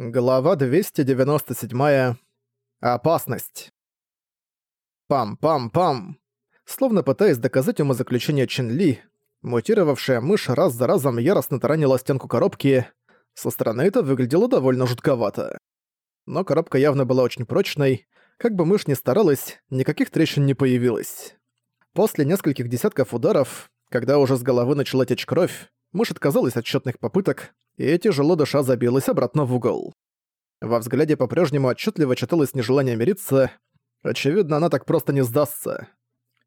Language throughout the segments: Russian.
Глава 297. Опасность. Пам-пам-пам. Словно пытаясь доказать умозаключение Чин Ли, мутировавшая мышь раз за разом яростно таранила стенку коробки. Со стороны это выглядело довольно жутковато. Но коробка явно была очень прочной. Как бы мышь ни старалась, никаких трещин не появилось. После нескольких десятков ударов, когда уже с головы начала течь кровь, мышь отказалась от тщетных попыток, и тяжело дыша забилась обратно в угол. Во взгляде по-прежнему отчетливо читалось нежелание мириться. Очевидно, она так просто не сдастся.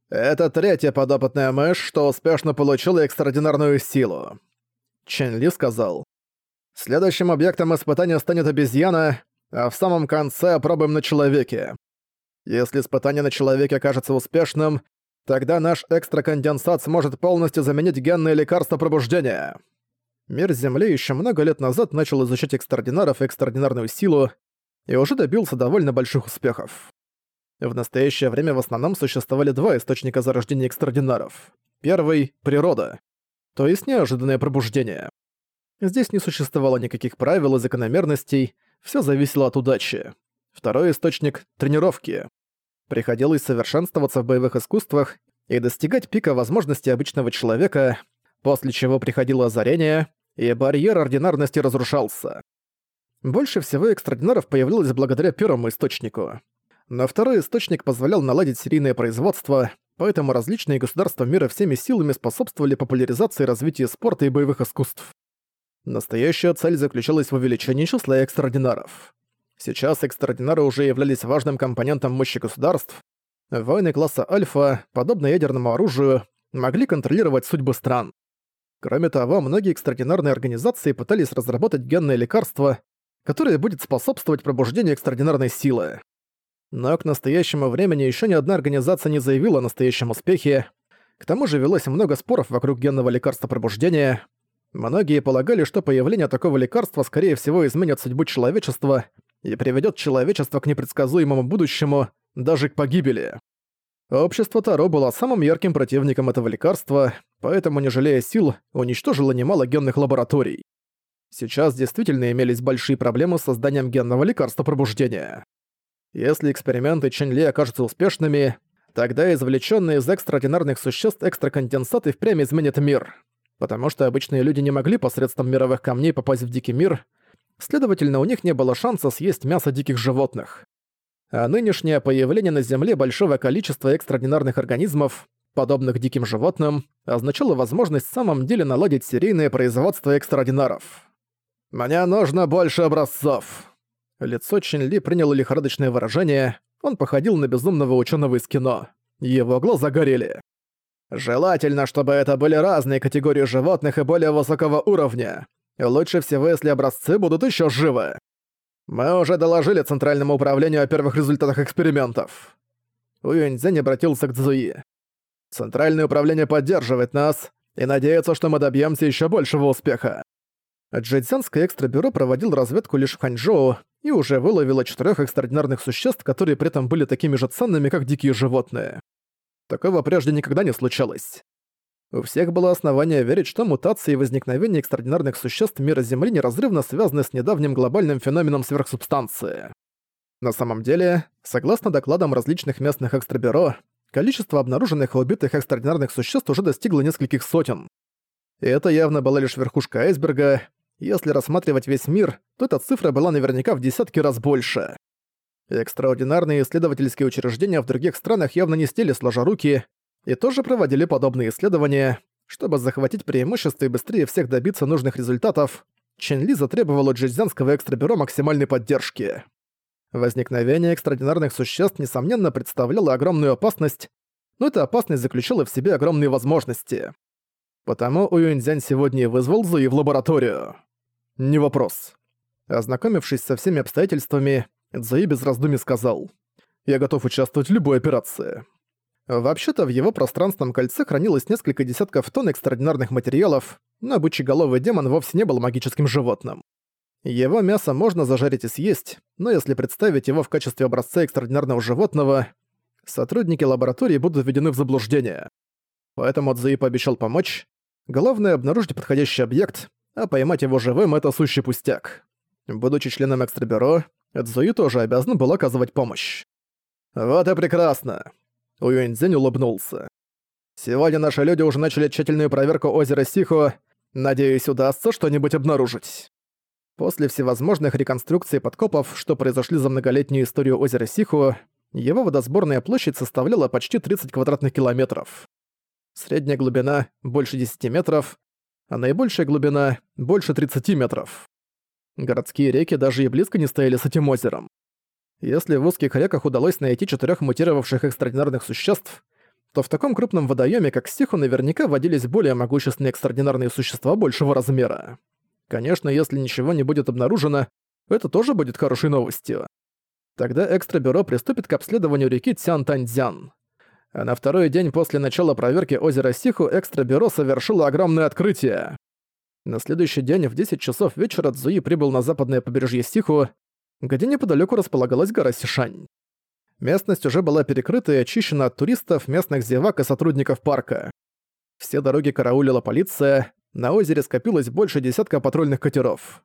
«Это третья подопытная мышь, что успешно получила экстраординарную силу», — Чен Ли сказал. «Следующим объектом испытания станет обезьяна, а в самом конце опробуем на человеке. Если испытание на человеке окажется успешным, тогда наш экстраконденсат сможет полностью заменить генные лекарства пробуждения». Мир Земли еще много лет назад начал изучать экстраординаров и экстраординарную силу и уже добился довольно больших успехов. В настоящее время в основном существовали два источника зарождения экстраординаров. Первый — природа, то есть неожиданное пробуждение. Здесь не существовало никаких правил и закономерностей, все зависело от удачи. Второй источник — тренировки. Приходилось совершенствоваться в боевых искусствах и достигать пика возможностей обычного человека, после чего приходило озарение, и барьер ординарности разрушался. Больше всего экстрадинаров появилось благодаря первому источнику. Но второй источник позволял наладить серийное производство, поэтому различные государства мира всеми силами способствовали популяризации и развитию спорта и боевых искусств. Настоящая цель заключалась в увеличении числа экстраординаров. Сейчас экстраординары уже являлись важным компонентом мощи государств. Войны класса Альфа, подобно ядерному оружию, могли контролировать судьбы стран. Кроме того, многие экстраординарные организации пытались разработать генное лекарство, которое будет способствовать пробуждению экстраординарной силы. Но к настоящему времени еще ни одна организация не заявила о настоящем успехе. К тому же велось много споров вокруг генного лекарства пробуждения. Многие полагали, что появление такого лекарства скорее всего изменит судьбу человечества и приведет человечество к непредсказуемому будущему, даже к погибели. Общество Таро было самым ярким противником этого лекарства, поэтому, не жалея сил, уничтожило немало генных лабораторий. Сейчас действительно имелись большие проблемы с созданием генного лекарства пробуждения. Если эксперименты Чен Ли окажутся успешными, тогда извлеченные из экстраординарных существ экстраконденсаты впрямь изменят мир. Потому что обычные люди не могли посредством мировых камней попасть в дикий мир, следовательно, у них не было шанса съесть мясо диких животных а нынешнее появление на Земле большого количества экстраординарных организмов, подобных диким животным, означало возможность в самом деле наладить серийное производство экстраординаров. «Мне нужно больше образцов!» Лицо Чин Ли приняло лихорадочное выражение, он походил на безумного ученого из кино. Его глаза горели. «Желательно, чтобы это были разные категории животных и более высокого уровня. Лучше всего, если образцы будут еще живы. «Мы уже доложили Центральному управлению о первых результатах экспериментов». Уюньцзэнь обратился к Цзуи. «Центральное управление поддерживает нас и надеется, что мы добьемся еще большего успеха». Джэцзянское экстрабюро проводил разведку лишь в Ханчжоу и уже выловило четырех экстраординарных существ, которые при этом были такими же ценными, как дикие животные. Такого прежде никогда не случалось. У всех было основание верить, что мутации и возникновение экстраординарных существ мира Земли неразрывно связаны с недавним глобальным феноменом сверхсубстанции. На самом деле, согласно докладам различных местных экстрабюро, количество обнаруженных и убитых экстраординарных существ уже достигло нескольких сотен. И это явно была лишь верхушка айсберга. Если рассматривать весь мир, то эта цифра была наверняка в десятки раз больше. Экстраординарные исследовательские учреждения в других странах явно не стели сложа руки, и тоже проводили подобные исследования. Чтобы захватить преимущество и быстрее всех добиться нужных результатов, Чен Ли от Джизянского экстрабюро максимальной поддержки. Возникновение экстраординарных существ, несомненно, представляло огромную опасность, но эта опасность заключала в себе огромные возможности. Потому Уюньцзянь сегодня вызвал Зуи в лабораторию. Не вопрос. Ознакомившись со всеми обстоятельствами, Зуи без раздумий сказал, «Я готов участвовать в любой операции». Вообще-то в его пространственном кольце хранилось несколько десятков тонн экстраординарных материалов, но бычеголовый демон вовсе не был магическим животным. Его мясо можно зажарить и съесть, но если представить его в качестве образца экстраординарного животного, сотрудники лаборатории будут введены в заблуждение. Поэтому Цзуи пообещал помочь. Главное — обнаружить подходящий объект, а поймать его живым — это сущий пустяк. Будучи членом экстрабюро, Цзуи тоже обязан был оказывать помощь. «Вот и прекрасно!» Уюньцзинь улыбнулся. «Сегодня наши люди уже начали тщательную проверку озера Сихо. Надеюсь, удастся что-нибудь обнаружить». После всевозможных реконструкций подкопов, что произошли за многолетнюю историю озера Сихо, его водосборная площадь составляла почти 30 квадратных километров. Средняя глубина — больше 10 метров, а наибольшая глубина — больше 30 метров. Городские реки даже и близко не стояли с этим озером. Если в узких реках удалось найти четырех мутировавших экстраординарных существ, то в таком крупном водоеме, как Стиху, наверняка водились более могущественные экстраординарные существа большего размера. Конечно, если ничего не будет обнаружено, это тоже будет хорошей новостью. Тогда экстрабюро приступит к обследованию реки Цян-Таньцзян. А на второй день после начала проверки озера Сиху экстрабюро совершило огромное открытие. На следующий день в 10 часов вечера Цзуи прибыл на западное побережье Сиху, где неподалеку располагалась гора Сишань. Местность уже была перекрыта и очищена от туристов, местных зевак и сотрудников парка. Все дороги караулила полиция, на озере скопилось больше десятка патрульных катеров.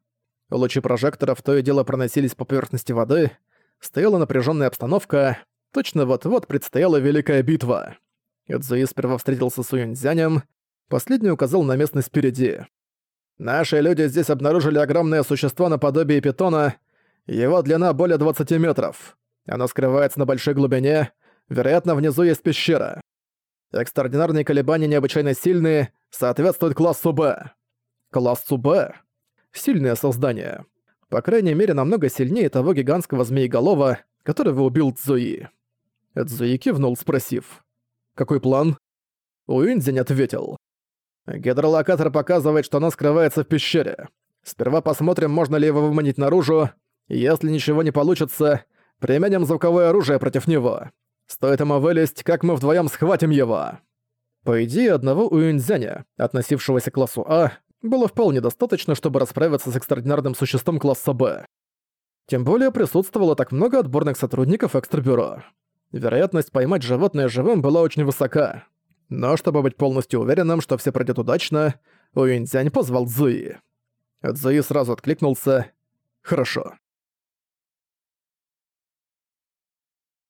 Лучи прожекторов то и дело проносились по поверхности воды, стояла напряженная обстановка, точно вот-вот предстояла великая битва. Эдзуи сперва встретился с Уюньцзянем, последний указал на местность впереди. «Наши люди здесь обнаружили огромное существо наподобие питона, его длина более 20 метров. Оно скрывается на большой глубине, вероятно, внизу есть пещера. Экстраординарные колебания необычайно сильные, соответствуют классу Б. Классу Б. Сильное создание. По крайней мере, намного сильнее того гигантского змееголова, которого убил Цзуи. Цзуи кивнул, спросив. «Какой план?» Уинзень ответил. «Гидролокатор показывает, что оно скрывается в пещере. Сперва посмотрим, можно ли его выманить наружу, если ничего не получится, применим звуковое оружие против него. Стоит ему вылезть, как мы вдвоем схватим его. По идее, одного Уинзяня, относившегося к классу А, было вполне достаточно, чтобы расправиться с экстраординарным существом класса Б. Тем более присутствовало так много отборных сотрудников экстрабюро. Вероятность поймать животное живым была очень высока. Но чтобы быть полностью уверенным, что все пройдет удачно, Уинзянь позвал Цзуи. Цзуи сразу откликнулся. «Хорошо.